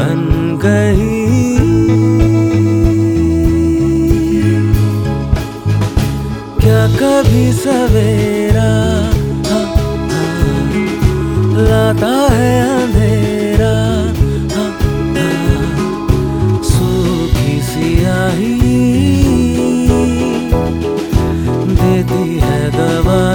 गई। क्या कभी सवेरा हाँ, हाँ, लाता है अंधेरा हाँ, सूखी सियाही देती है दवा।